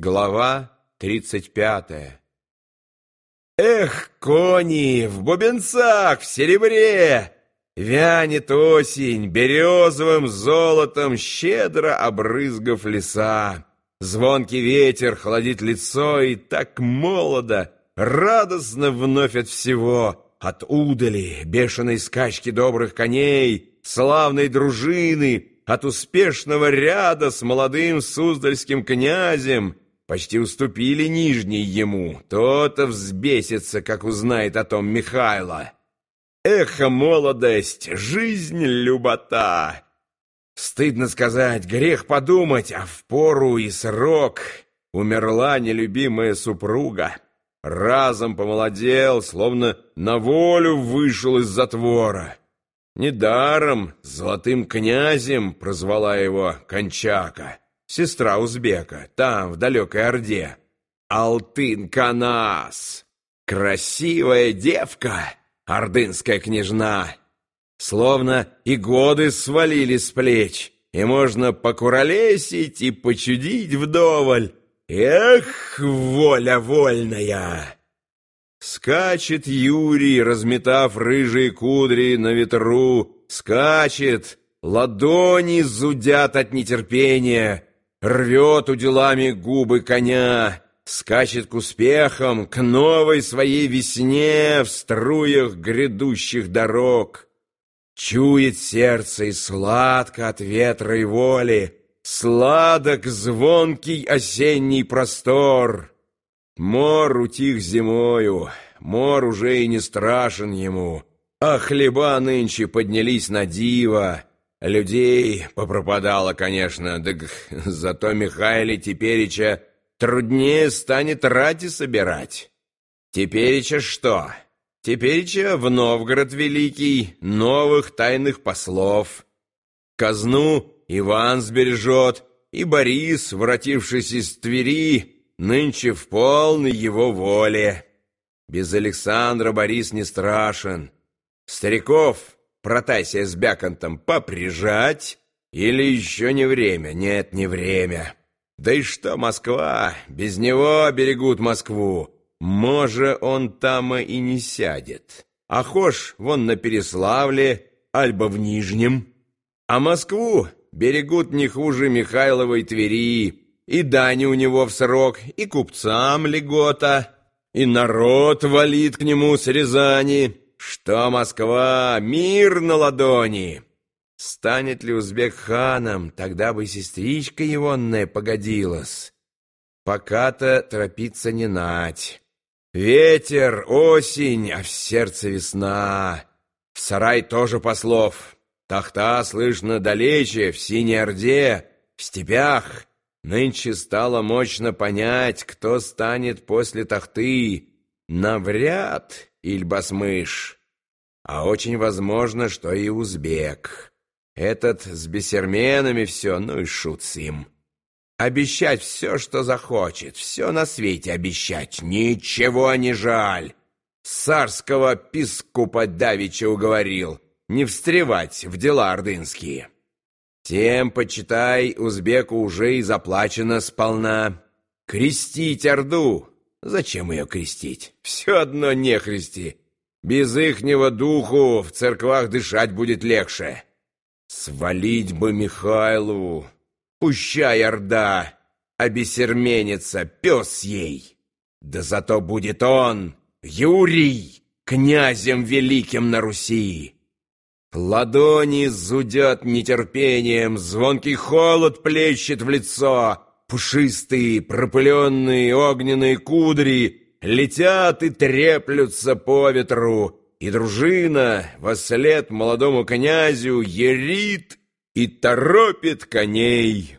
Глава тридцать пятая Эх, кони, в бубенцах, в серебре! Вянет осень, березовым золотом, щедро обрызгав леса. Звонкий ветер холодит лицо, и так молодо, радостно вновь от всего, от удали, бешеной скачки добрых коней, славной дружины, от успешного ряда с молодым суздальским князем, почти уступили нижний ему, то-то взбесится, как узнает о том Михайло. Эхо, молодость, жизнь, любота! Стыдно сказать, грех подумать, а в пору и срок умерла нелюбимая супруга. Разом помолодел, словно на волю вышел из затвора. Недаром золотым князем прозвала его Кончака сестра узбека, там, в далекой Орде. Алтын-Канас, красивая девка, ордынская княжна. Словно и годы свалили с плеч, и можно покуролесить и почудить вдоволь. Эх, воля вольная! Скачет Юрий, разметав рыжие кудри на ветру, скачет, ладони зудят от нетерпения — рвет уделами губы коня, скачет к успехам, к новой своей весне в струях грядущих дорог. Чует сердце и сладко от ветра и воли, сладок звонкий осенний простор. Мор утих зимою, мор уже и не страшен ему, а хлеба нынче поднялись на диво, Людей попропадало, конечно, да зато Михаиле Теперича труднее станет рати собирать. Теперича что? Теперича в Новгород Великий новых тайных послов. Казну Иван сбережет, и Борис, воротившись из Твери, нынче в полной его воле. Без Александра Борис не страшен. Стариков Протасия с Бяконтом поприжать? Или еще не время? Нет, не время. Да и что Москва? Без него берегут Москву. Може, он там и не сядет. А хошь вон на Переславле, альбо в Нижнем. А Москву берегут не хуже Михайловой Твери, и дани у него в срок, и купцам льгота, и народ валит к нему с Рязани. Что Москва? Мир на ладони! Станет ли узбек ханом, тогда бы сестричка егонная погодилась. Пока-то торопиться не нать. Ветер, осень, а в сердце весна. В сарай тоже послов. Тахта слышно далече, в Синей Орде, в степях. Нынче стало мощно понять, кто станет после Тахты. Навряд Ильбасмыш, а очень возможно, что и узбек. Этот с бесерменами все, ну и шут с им. Обещать все, что захочет, все на свете обещать, ничего не жаль. Царского пискупа Давича уговорил не встревать в дела ордынские. Тем, почитай, узбеку уже и заплачено сполна. Крестить Орду Зачем ее крестить? Все одно не христи. Без ихнего духу в церквах дышать будет легче. Свалить бы Михайлу, пущай орда, обесерменится, пес ей. Да зато будет он, Юрий, князем великим на Руси. Ладони зудят нетерпением, звонкий холод плещет в лицо — Пушистые, пропыленные огненные кудри летят и треплются по ветру, и дружина во след молодому князю ерит и торопит коней